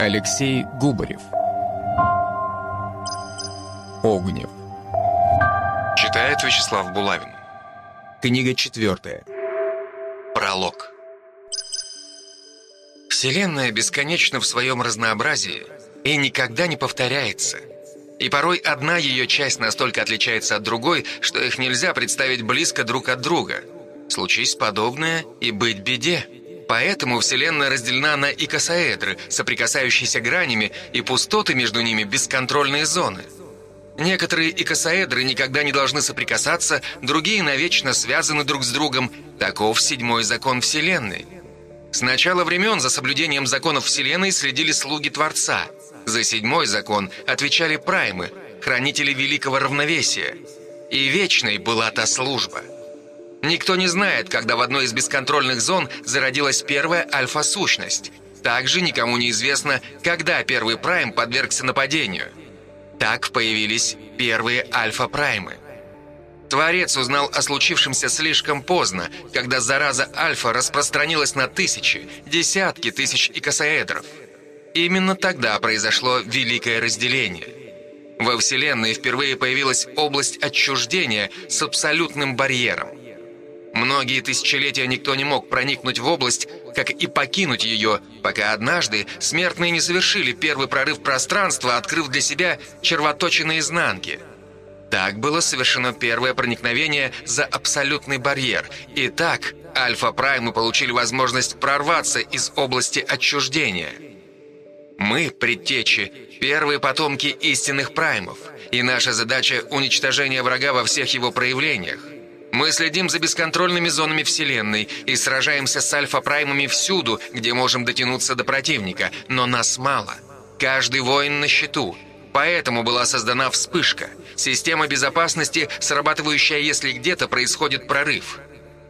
Алексей Губарев Огнев Читает Вячеслав Булавин Книга четвертая Пролог Вселенная бесконечна в своем разнообразии и никогда не повторяется. И порой одна ее часть настолько отличается от другой, что их нельзя представить близко друг от друга. Случись подобное и быть беде. Поэтому Вселенная разделена на икосаэдры, соприкасающиеся гранями, и пустоты между ними бесконтрольные зоны. Некоторые икосаэдры никогда не должны соприкасаться, другие навечно связаны друг с другом. Таков седьмой закон Вселенной. С начала времен за соблюдением законов Вселенной следили слуги Творца. За седьмой закон отвечали праймы, хранители великого равновесия. И вечной была та служба – Никто не знает, когда в одной из бесконтрольных зон зародилась первая альфа-сущность. Также никому не известно, когда первый прайм подвергся нападению. Так появились первые альфа-праймы. Творец узнал о случившемся слишком поздно, когда зараза альфа распространилась на тысячи, десятки тысяч икосаэдров. Именно тогда произошло великое разделение. Во Вселенной впервые появилась область отчуждения с абсолютным барьером. Многие тысячелетия никто не мог проникнуть в область, как и покинуть ее, пока однажды смертные не совершили первый прорыв пространства, открыв для себя червоточины изнанки. Так было совершено первое проникновение за абсолютный барьер, и так Альфа-Праймы получили возможность прорваться из области отчуждения. Мы, предтечи, первые потомки истинных праймов, и наша задача – уничтожение врага во всех его проявлениях. Мы следим за бесконтрольными зонами Вселенной и сражаемся с альфа-праймами всюду, где можем дотянуться до противника, но нас мало. Каждый воин на счету. Поэтому была создана вспышка. Система безопасности, срабатывающая, если где-то происходит прорыв.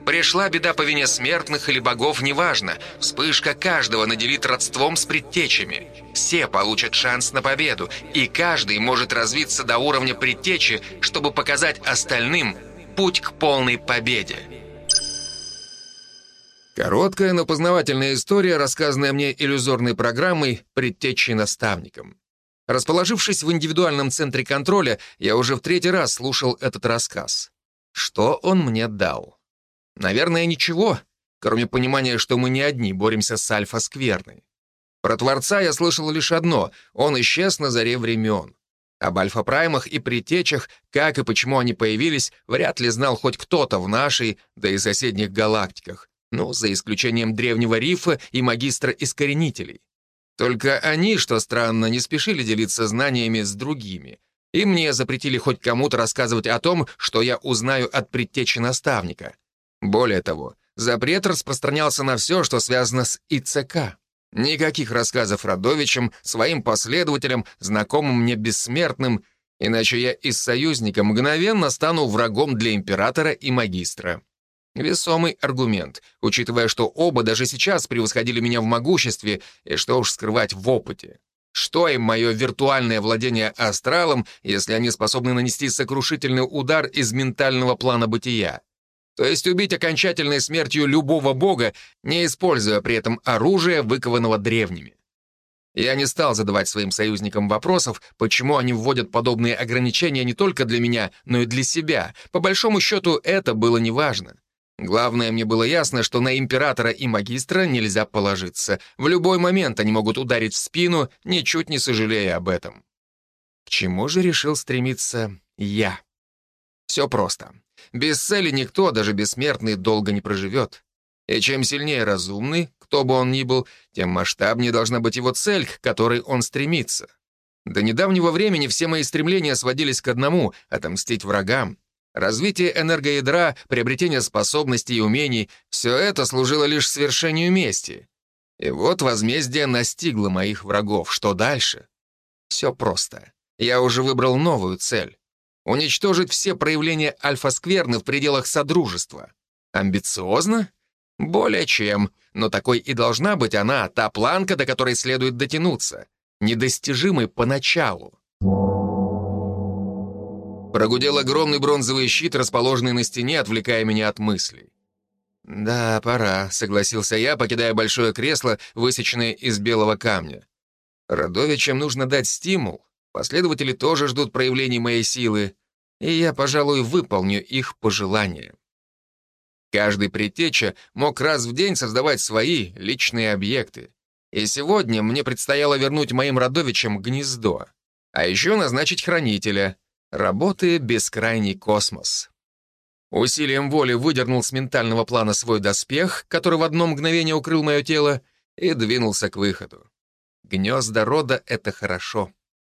Пришла беда по вине смертных или богов, неважно. Вспышка каждого наделит родством с предтечами. Все получат шанс на победу, и каждый может развиться до уровня предтечи, чтобы показать остальным – путь к полной победе. Короткая, но познавательная история, рассказанная мне иллюзорной программой «Предтечей наставником». Расположившись в индивидуальном центре контроля, я уже в третий раз слушал этот рассказ. Что он мне дал? Наверное, ничего, кроме понимания, что мы не одни боремся с альфа-скверной. Про Творца я слышал лишь одно — он исчез на заре времен. Об альфа-праймах и притечах, как и почему они появились, вряд ли знал хоть кто-то в нашей, да и соседних галактиках, ну, за исключением древнего рифа и магистра искоренителей. Только они, что странно, не спешили делиться знаниями с другими. И мне запретили хоть кому-то рассказывать о том, что я узнаю от предтечи наставника. Более того, запрет распространялся на все, что связано с ИЦК. Никаких рассказов родовичам, своим последователям, знакомым мне бессмертным, иначе я из союзника мгновенно стану врагом для императора и магистра. Весомый аргумент, учитывая, что оба даже сейчас превосходили меня в могуществе и что уж скрывать в опыте. Что им мое виртуальное владение астралом, если они способны нанести сокрушительный удар из ментального плана бытия? То есть убить окончательной смертью любого бога, не используя при этом оружие, выкованного древними. Я не стал задавать своим союзникам вопросов, почему они вводят подобные ограничения не только для меня, но и для себя. По большому счету, это было неважно. Главное, мне было ясно, что на императора и магистра нельзя положиться. В любой момент они могут ударить в спину, ничуть не сожалея об этом. К чему же решил стремиться я? Все просто. Без цели никто, даже бессмертный, долго не проживет. И чем сильнее разумный, кто бы он ни был, тем масштабнее должна быть его цель, к которой он стремится. До недавнего времени все мои стремления сводились к одному — отомстить врагам. Развитие энергоядра, приобретение способностей и умений — все это служило лишь свершению мести. И вот возмездие настигло моих врагов. Что дальше? Все просто. Я уже выбрал новую цель уничтожить все проявления альфа-скверны в пределах Содружества. Амбициозно? Более чем, но такой и должна быть она, та планка, до которой следует дотянуться, недостижимой поначалу. Прогудел огромный бронзовый щит, расположенный на стене, отвлекая меня от мыслей. «Да, пора», — согласился я, покидая большое кресло, высеченное из белого камня. Родовичам нужно дать стимул, последователи тоже ждут проявлений моей силы, и я, пожалуй, выполню их пожелания. Каждый предтеча мог раз в день создавать свои личные объекты. И сегодня мне предстояло вернуть моим родовичам гнездо, а еще назначить хранителя. Работы бескрайний космос. Усилием воли выдернул с ментального плана свой доспех, который в одно мгновение укрыл мое тело, и двинулся к выходу. Гнезда рода — это хорошо.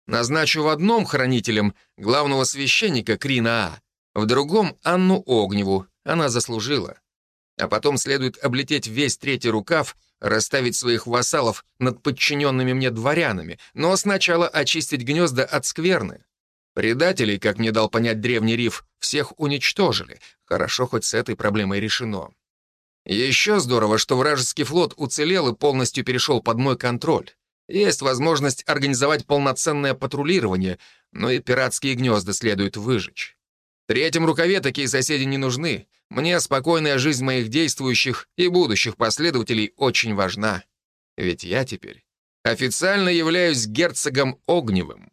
Назначу в одном хранителем главного священника Крина А, в другом — Анну Огневу, она заслужила. А потом следует облететь весь третий рукав, расставить своих вассалов над подчиненными мне дворянами, но сначала очистить гнезда от скверны. Предателей, как мне дал понять древний риф, всех уничтожили. Хорошо, хоть с этой проблемой решено. Еще здорово, что вражеский флот уцелел и полностью перешел под мой контроль. Есть возможность организовать полноценное патрулирование, но и пиратские гнезда следует выжечь. В рукаве такие соседи не нужны. Мне спокойная жизнь моих действующих и будущих последователей очень важна. Ведь я теперь официально являюсь герцогом Огневым.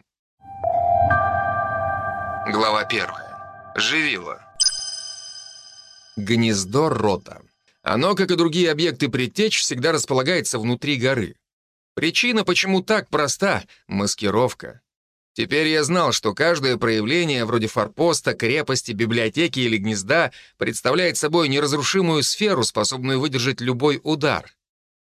Глава первая. Живила. Гнездо рота. Оно, как и другие объекты предтеч, всегда располагается внутри горы. Причина, почему так проста — маскировка. Теперь я знал, что каждое проявление, вроде форпоста, крепости, библиотеки или гнезда, представляет собой неразрушимую сферу, способную выдержать любой удар.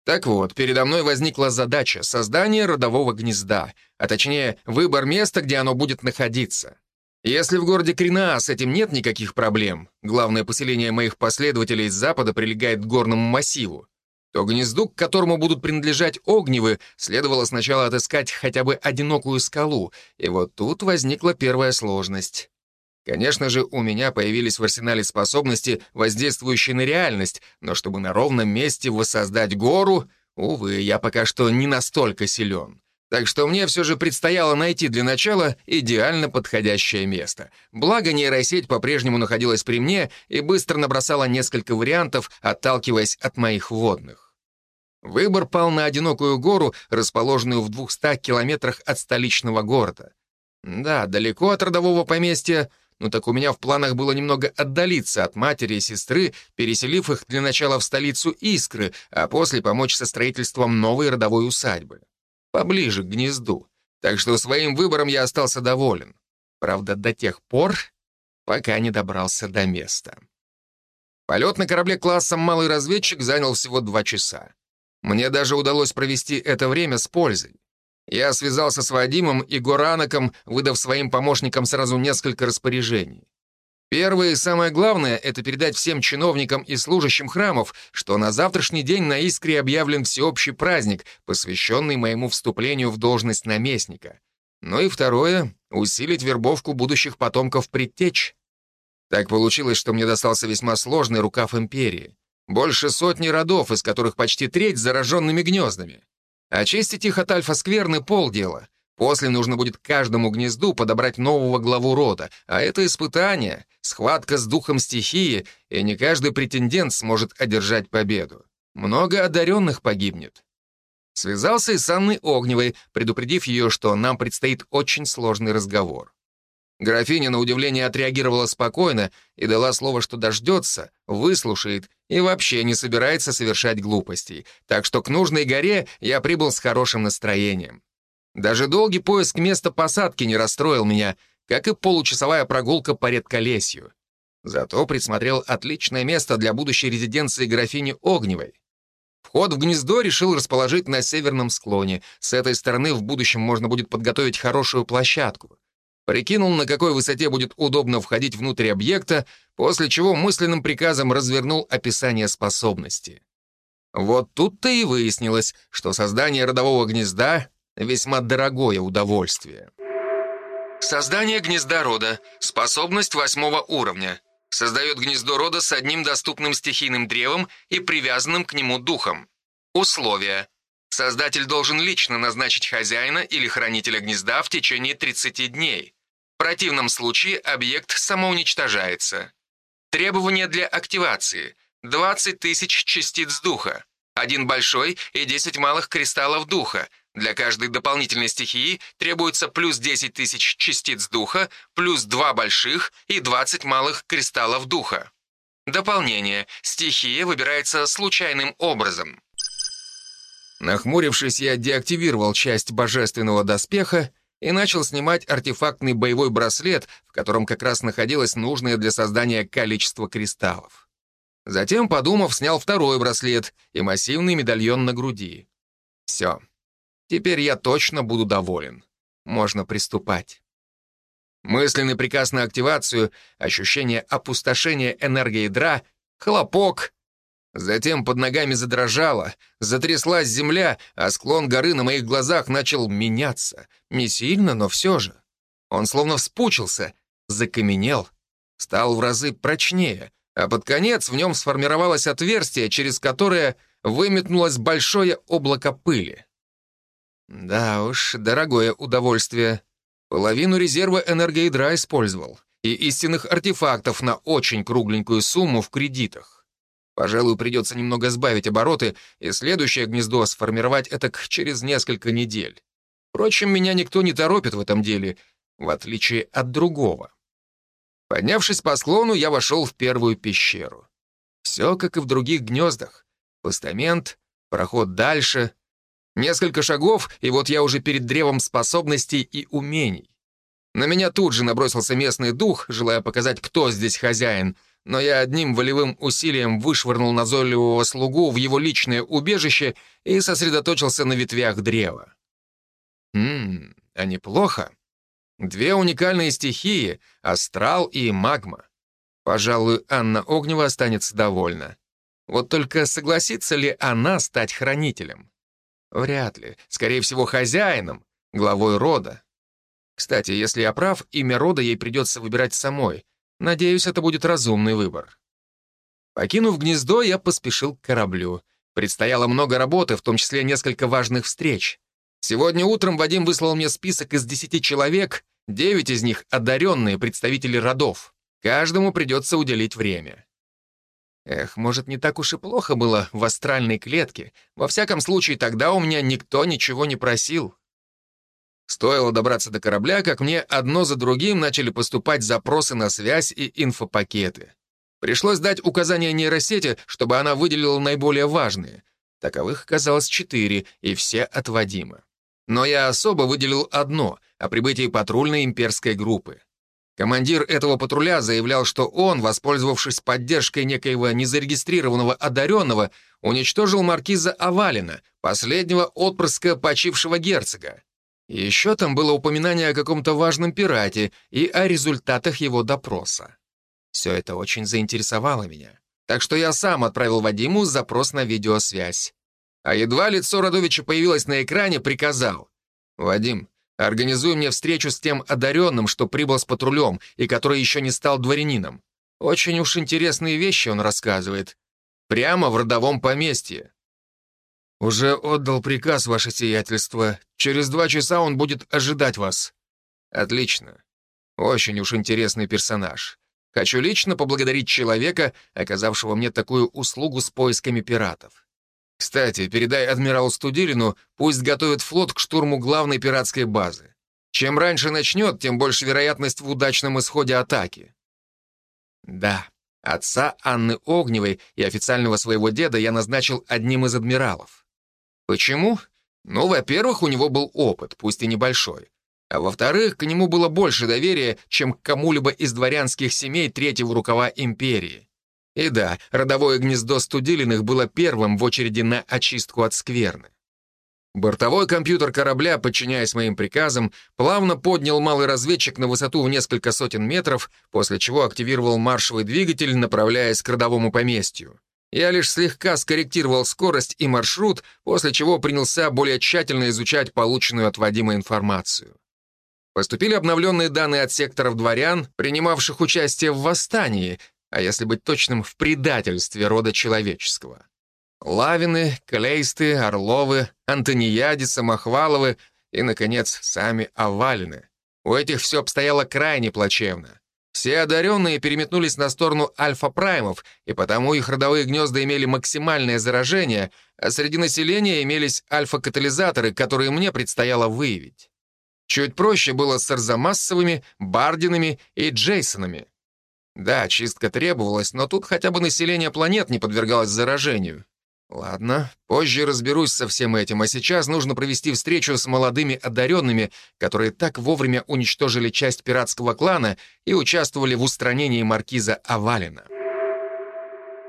Так вот, передо мной возникла задача — создание родового гнезда, а точнее, выбор места, где оно будет находиться. Если в городе Кринаа с этим нет никаких проблем, главное поселение моих последователей с запада прилегает к горному массиву, то гнезду, к которому будут принадлежать огневы, следовало сначала отыскать хотя бы одинокую скалу, и вот тут возникла первая сложность. Конечно же, у меня появились в арсенале способности, воздействующие на реальность, но чтобы на ровном месте воссоздать гору, увы, я пока что не настолько силен. Так что мне все же предстояло найти для начала идеально подходящее место. Благо нейросеть по-прежнему находилась при мне и быстро набросала несколько вариантов, отталкиваясь от моих вводных. Выбор пал на одинокую гору, расположенную в 200 километрах от столичного города. Да, далеко от родового поместья, но так у меня в планах было немного отдалиться от матери и сестры, переселив их для начала в столицу Искры, а после помочь со строительством новой родовой усадьбы поближе к гнезду, так что своим выбором я остался доволен. Правда, до тех пор, пока не добрался до места. Полет на корабле классом «Малый разведчик» занял всего два часа. Мне даже удалось провести это время с пользой. Я связался с Вадимом и Горанаком, выдав своим помощникам сразу несколько распоряжений. Первое и самое главное — это передать всем чиновникам и служащим храмов, что на завтрашний день на Искре объявлен всеобщий праздник, посвященный моему вступлению в должность наместника. Ну и второе — усилить вербовку будущих потомков предтеч. Так получилось, что мне достался весьма сложный рукав империи. Больше сотни родов, из которых почти треть зараженными гнездами. Очистить их от альфа-скверны — полдела — После нужно будет каждому гнезду подобрать нового главу рода, а это испытание, схватка с духом стихии, и не каждый претендент сможет одержать победу. Много одаренных погибнет. Связался и с Анной Огневой, предупредив ее, что нам предстоит очень сложный разговор. Графиня, на удивление, отреагировала спокойно и дала слово, что дождется, выслушает и вообще не собирается совершать глупостей, так что к нужной горе я прибыл с хорошим настроением. Даже долгий поиск места посадки не расстроил меня, как и получасовая прогулка по редколесью. Зато присмотрел отличное место для будущей резиденции графини Огневой. Вход в гнездо решил расположить на северном склоне. С этой стороны в будущем можно будет подготовить хорошую площадку. Прикинул, на какой высоте будет удобно входить внутрь объекта, после чего мысленным приказом развернул описание способности. Вот тут-то и выяснилось, что создание родового гнезда Весьма дорогое удовольствие. Создание гнезда рода. Способность восьмого уровня. Создает гнездо рода с одним доступным стихийным древом и привязанным к нему духом. Условия. Создатель должен лично назначить хозяина или хранителя гнезда в течение 30 дней. Противном случае объект самоуничтожается. Требования для активации. 20 тысяч частиц духа. Один большой и 10 малых кристаллов духа, Для каждой дополнительной стихии требуется плюс 10 тысяч частиц духа, плюс 2 больших и 20 малых кристаллов духа. Дополнение. Стихия выбирается случайным образом. Нахмурившись, я деактивировал часть божественного доспеха и начал снимать артефактный боевой браслет, в котором как раз находилось нужное для создания количество кристаллов. Затем, подумав, снял второй браслет и массивный медальон на груди. Все. Теперь я точно буду доволен. Можно приступать. Мысленный приказ на активацию, ощущение опустошения энергоядра, хлопок. Затем под ногами задрожало, затряслась земля, а склон горы на моих глазах начал меняться. Не сильно, но все же. Он словно вспучился, закаменел, стал в разы прочнее, а под конец в нем сформировалось отверстие, через которое выметнулось большое облако пыли. Да уж, дорогое удовольствие. Половину резерва энергоядра использовал. И истинных артефактов на очень кругленькую сумму в кредитах. Пожалуй, придется немного сбавить обороты и следующее гнездо сформировать это через несколько недель. Впрочем, меня никто не торопит в этом деле, в отличие от другого. Поднявшись по склону, я вошел в первую пещеру. Все как и в других гнездах. Постамент, проход дальше, Несколько шагов, и вот я уже перед древом способностей и умений. На меня тут же набросился местный дух, желая показать, кто здесь хозяин, но я одним волевым усилием вышвырнул назойливого слугу в его личное убежище и сосредоточился на ветвях древа. Ммм, а неплохо. Две уникальные стихии — астрал и магма. Пожалуй, Анна Огнева останется довольна. Вот только согласится ли она стать хранителем? Вряд ли. Скорее всего, хозяином, главой рода. Кстати, если я прав, имя рода ей придется выбирать самой. Надеюсь, это будет разумный выбор. Покинув гнездо, я поспешил к кораблю. Предстояло много работы, в том числе несколько важных встреч. Сегодня утром Вадим выслал мне список из десяти человек, девять из них — одаренные представители родов. Каждому придется уделить время. Эх, может, не так уж и плохо было в астральной клетке. Во всяком случае, тогда у меня никто ничего не просил. Стоило добраться до корабля, как мне одно за другим начали поступать запросы на связь и инфопакеты. Пришлось дать указание нейросети, чтобы она выделила наиболее важные. Таковых оказалось четыре, и все от Вадима. Но я особо выделил одно — о прибытии патрульной имперской группы. Командир этого патруля заявлял, что он, воспользовавшись поддержкой некоего незарегистрированного одаренного, уничтожил маркиза Авалина, последнего отпрыска почившего герцога. Еще там было упоминание о каком-то важном пирате и о результатах его допроса. Все это очень заинтересовало меня. Так что я сам отправил Вадиму запрос на видеосвязь. А едва лицо Радовича появилось на экране, приказал. «Вадим, Организуй мне встречу с тем одаренным, что прибыл с патрулем и который еще не стал дворянином. Очень уж интересные вещи он рассказывает. Прямо в родовом поместье. Уже отдал приказ, ваше сиятельство. Через два часа он будет ожидать вас. Отлично. Очень уж интересный персонаж. Хочу лично поблагодарить человека, оказавшего мне такую услугу с поисками пиратов. Кстати, передай адмиралу Студилину, пусть готовит флот к штурму главной пиратской базы. Чем раньше начнет, тем больше вероятность в удачном исходе атаки. Да, отца Анны Огневой и официального своего деда я назначил одним из адмиралов. Почему? Ну, во-первых, у него был опыт, пусть и небольшой. А во-вторых, к нему было больше доверия, чем к кому-либо из дворянских семей третьего рукава империи. И да, родовое гнездо Студилиных было первым в очереди на очистку от скверны. Бортовой компьютер корабля, подчиняясь моим приказам, плавно поднял малый разведчик на высоту в несколько сотен метров, после чего активировал маршевый двигатель, направляясь к родовому поместью. Я лишь слегка скорректировал скорость и маршрут, после чего принялся более тщательно изучать полученную от Вадима информацию. Поступили обновленные данные от секторов дворян, принимавших участие в восстании, а если быть точным, в предательстве рода человеческого. Лавины, Клейсты, Орловы, Антонияди, Самохваловы и, наконец, сами Овалины. У этих все обстояло крайне плачевно. Все одаренные переметнулись на сторону альфа-праймов, и потому их родовые гнезда имели максимальное заражение, а среди населения имелись альфа-катализаторы, которые мне предстояло выявить. Чуть проще было с арзамассовыми, бардинами и джейсонами. Да, чистка требовалась, но тут хотя бы население планет не подвергалось заражению. Ладно, позже разберусь со всем этим, а сейчас нужно провести встречу с молодыми одаренными, которые так вовремя уничтожили часть пиратского клана и участвовали в устранении маркиза Авалина.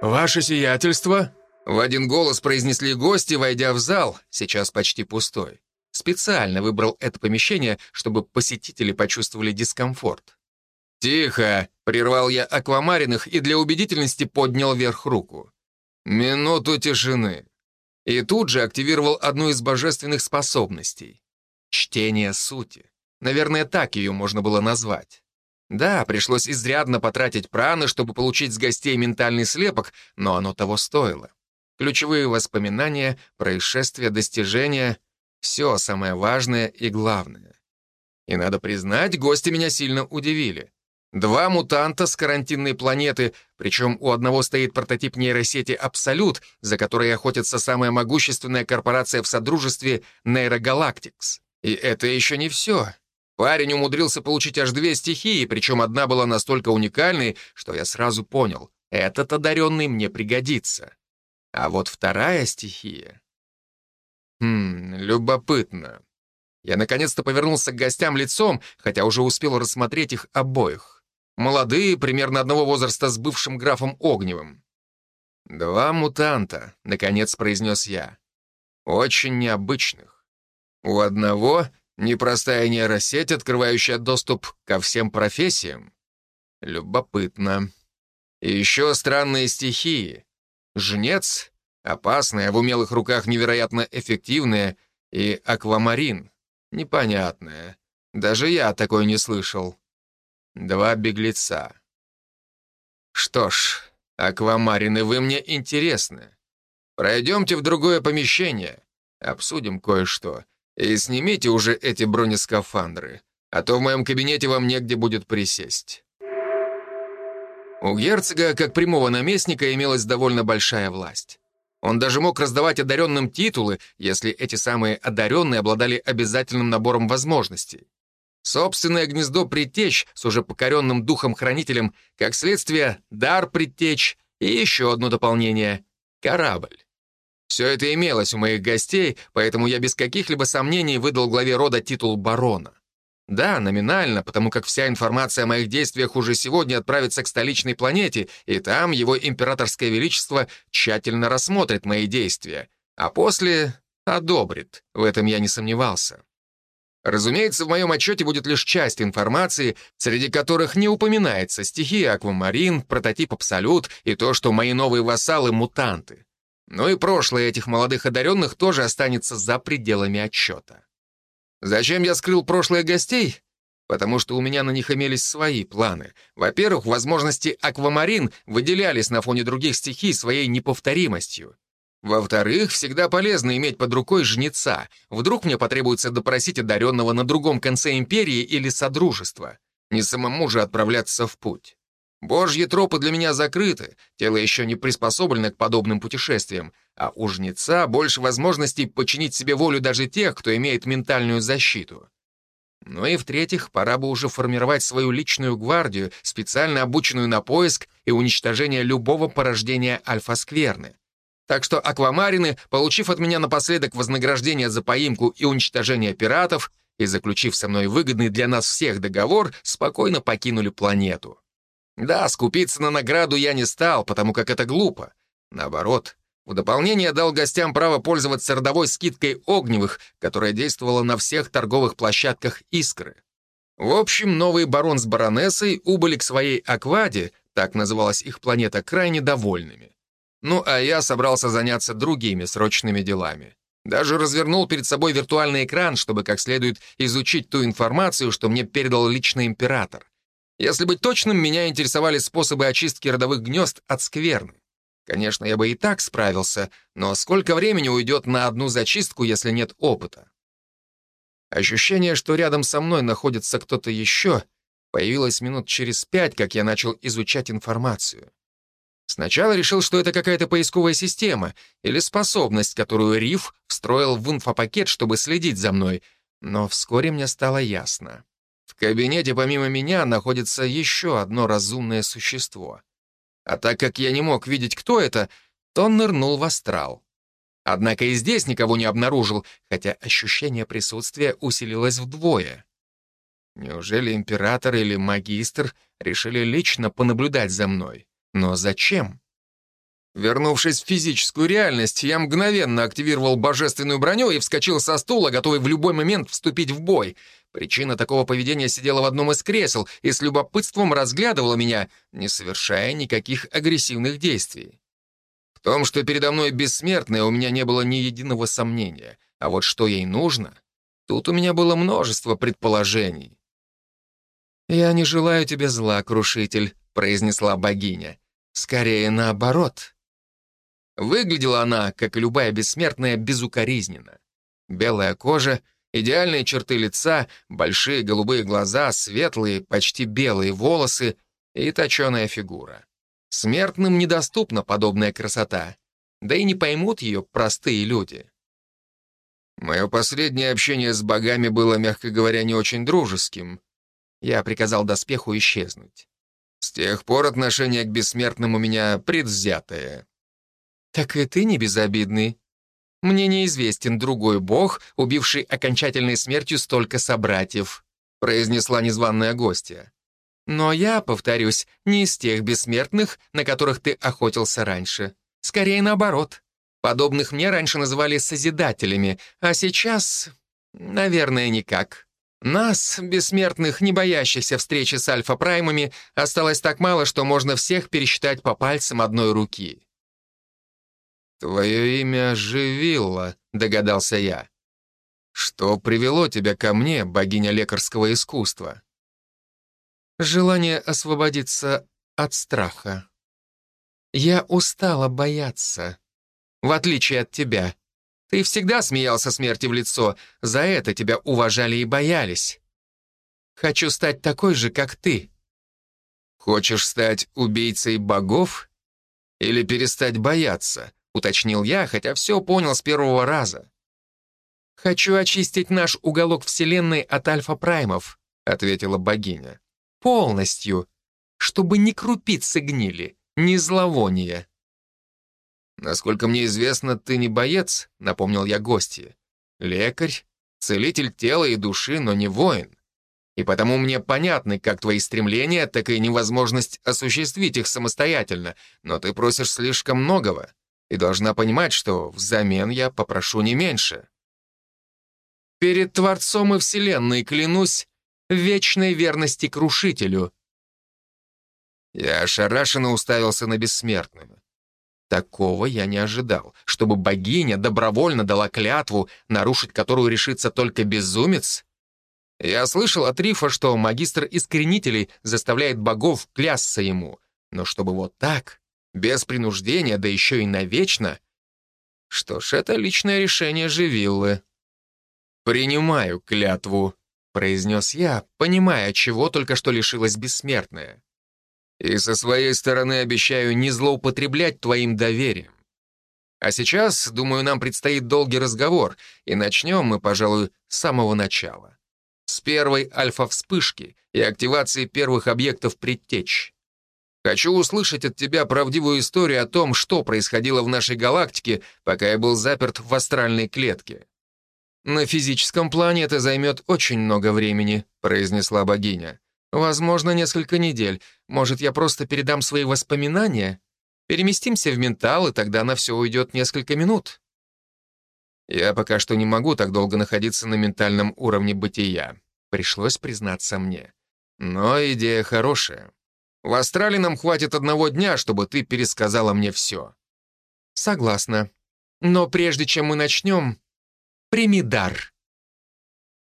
«Ваше сиятельство!» В один голос произнесли гости, войдя в зал, сейчас почти пустой. Специально выбрал это помещение, чтобы посетители почувствовали дискомфорт. «Тихо!» — прервал я аквамариных и для убедительности поднял вверх руку. Минуту тишины. И тут же активировал одну из божественных способностей. Чтение сути. Наверное, так ее можно было назвать. Да, пришлось изрядно потратить праны, чтобы получить с гостей ментальный слепок, но оно того стоило. Ключевые воспоминания, происшествия, достижения — все самое важное и главное. И надо признать, гости меня сильно удивили. Два мутанта с карантинной планеты, причем у одного стоит прототип нейросети «Абсолют», за которой охотится самая могущественная корпорация в Содружестве Нейрогалактикс. И это еще не все. Парень умудрился получить аж две стихии, причем одна была настолько уникальной, что я сразу понял, этот одаренный мне пригодится. А вот вторая стихия... Хм, любопытно. Я наконец-то повернулся к гостям лицом, хотя уже успел рассмотреть их обоих. Молодые, примерно одного возраста с бывшим графом Огневым. «Два мутанта», — наконец произнес я. «Очень необычных. У одного непростая нейросеть, открывающая доступ ко всем профессиям. Любопытно. И еще странные стихии. Жнец — опасная, в умелых руках невероятно эффективная, и аквамарин — непонятная. Даже я такой не слышал. Два беглеца. Что ж, аквамарины, вы мне интересны. Пройдемте в другое помещение, обсудим кое-что, и снимите уже эти бронескафандры, а то в моем кабинете вам негде будет присесть. У герцога, как прямого наместника, имелась довольно большая власть. Он даже мог раздавать одаренным титулы, если эти самые одаренные обладали обязательным набором возможностей. Собственное гнездо предтеч с уже покоренным духом-хранителем, как следствие, дар предтеч и еще одно дополнение — корабль. Все это имелось у моих гостей, поэтому я без каких-либо сомнений выдал главе рода титул барона. Да, номинально, потому как вся информация о моих действиях уже сегодня отправится к столичной планете, и там его императорское величество тщательно рассмотрит мои действия, а после одобрит, в этом я не сомневался. Разумеется, в моем отчете будет лишь часть информации, среди которых не упоминается стихия Аквамарин, прототип Абсолют и то, что мои новые вассалы — мутанты. Но и прошлое этих молодых одаренных тоже останется за пределами отчета. Зачем я скрыл прошлое гостей? Потому что у меня на них имелись свои планы. Во-первых, возможности Аквамарин выделялись на фоне других стихий своей неповторимостью. Во-вторых, всегда полезно иметь под рукой жнеца. Вдруг мне потребуется допросить одаренного на другом конце империи или содружества. Не самому же отправляться в путь. Божьи тропы для меня закрыты, тело еще не приспособлено к подобным путешествиям, а у жнеца больше возможностей подчинить себе волю даже тех, кто имеет ментальную защиту. Ну и в-третьих, пора бы уже формировать свою личную гвардию, специально обученную на поиск и уничтожение любого порождения альфа-скверны. Так что аквамарины, получив от меня напоследок вознаграждение за поимку и уничтожение пиратов и заключив со мной выгодный для нас всех договор, спокойно покинули планету. Да, скупиться на награду я не стал, потому как это глупо. Наоборот, в дополнение дал гостям право пользоваться родовой скидкой огневых, которая действовала на всех торговых площадках «Искры». В общем, новый барон с баронессой убыли к своей акваде, так называлась их планета, крайне довольными. Ну, а я собрался заняться другими срочными делами. Даже развернул перед собой виртуальный экран, чтобы как следует изучить ту информацию, что мне передал личный император. Если быть точным, меня интересовали способы очистки родовых гнезд от скверны. Конечно, я бы и так справился, но сколько времени уйдет на одну зачистку, если нет опыта? Ощущение, что рядом со мной находится кто-то еще, появилась минут через пять, как я начал изучать информацию. Сначала решил, что это какая-то поисковая система или способность, которую Риф встроил в инфопакет, чтобы следить за мной, но вскоре мне стало ясно. В кабинете помимо меня находится еще одно разумное существо. А так как я не мог видеть, кто это, то нырнул в астрал. Однако и здесь никого не обнаружил, хотя ощущение присутствия усилилось вдвое. Неужели император или магистр решили лично понаблюдать за мной? Но зачем? Вернувшись в физическую реальность, я мгновенно активировал божественную броню и вскочил со стула, готовый в любой момент вступить в бой. Причина такого поведения сидела в одном из кресел и с любопытством разглядывала меня, не совершая никаких агрессивных действий. В том, что передо мной бессмертная, у меня не было ни единого сомнения. А вот что ей нужно, тут у меня было множество предположений. «Я не желаю тебе зла, крушитель», — произнесла богиня. «Скорее наоборот». Выглядела она, как любая бессмертная, безукоризненно. Белая кожа, идеальные черты лица, большие голубые глаза, светлые, почти белые волосы и точеная фигура. Смертным недоступна подобная красота, да и не поймут ее простые люди. Мое последнее общение с богами было, мягко говоря, не очень дружеским. Я приказал доспеху исчезнуть. С тех пор отношение к бессмертным у меня предвзятое. Так и ты не безобидный. Мне неизвестен другой бог, убивший окончательной смертью столько собратьев, произнесла незваная гостья. Но я, повторюсь, не из тех бессмертных, на которых ты охотился раньше. Скорее наоборот. Подобных мне раньше называли Созидателями, а сейчас, наверное, никак. Нас, бессмертных, не боящихся встречи с альфа-праймами, осталось так мало, что можно всех пересчитать по пальцам одной руки. «Твое имя Живилла», — догадался я. «Что привело тебя ко мне, богиня лекарского искусства?» Желание освободиться от страха. Я устала бояться. В отличие от тебя. Ты всегда смеялся смерти в лицо, за это тебя уважали и боялись. Хочу стать такой же, как ты. Хочешь стать убийцей богов? Или перестать бояться? Уточнил я, хотя все понял с первого раза. «Хочу очистить наш уголок Вселенной от альфа-праймов», — ответила богиня. Полностью. Чтобы ни крупицы гнили, ни зловония. «Насколько мне известно, ты не боец», — напомнил я гостье. «Лекарь, целитель тела и души, но не воин. И потому мне понятны как твои стремления, так и невозможность осуществить их самостоятельно, но ты просишь слишком многого, и должна понимать, что взамен я попрошу не меньше». «Перед Творцом и Вселенной клянусь, вечной верности крушителю. Я ошарашенно уставился на бессмертного. Такого я не ожидал, чтобы богиня добровольно дала клятву, нарушить которую решится только безумец. Я слышал от Рифа, что магистр искренителей заставляет богов клясться ему, но чтобы вот так, без принуждения, да еще и навечно... Что ж, это личное решение Живиллы. «Принимаю клятву», — произнес я, понимая, чего только что лишилась бессмертная. «И со своей стороны обещаю не злоупотреблять твоим доверием. А сейчас, думаю, нам предстоит долгий разговор, и начнем мы, пожалуй, с самого начала. С первой альфа-вспышки и активации первых объектов предтеч. Хочу услышать от тебя правдивую историю о том, что происходило в нашей галактике, пока я был заперт в астральной клетке. «На физическом плане это займет очень много времени», — произнесла богиня. «Возможно, несколько недель. Может, я просто передам свои воспоминания? Переместимся в ментал, и тогда на все уйдет несколько минут». Я пока что не могу так долго находиться на ментальном уровне бытия. Пришлось признаться мне. Но идея хорошая. В Астрале нам хватит одного дня, чтобы ты пересказала мне все. Согласна. Но прежде чем мы начнем, Прими дар».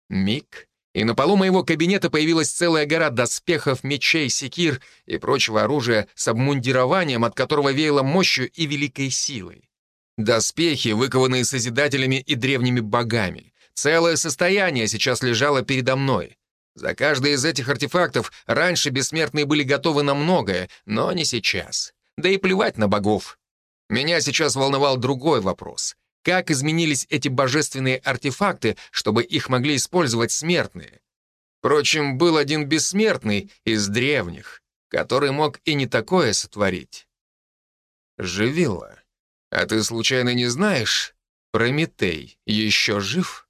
Миг, и на полу моего кабинета появилась целая гора доспехов, мечей, секир и прочего оружия с обмундированием, от которого веяло мощью и великой силой. Доспехи, выкованные созидателями и древними богами. Целое состояние сейчас лежало передо мной. За каждый из этих артефактов раньше бессмертные были готовы на многое, но не сейчас. Да и плевать на богов. Меня сейчас волновал другой вопрос. Как изменились эти божественные артефакты, чтобы их могли использовать смертные? Впрочем, был один бессмертный из древних, который мог и не такое сотворить. Живила, а ты случайно не знаешь, Прометей еще жив?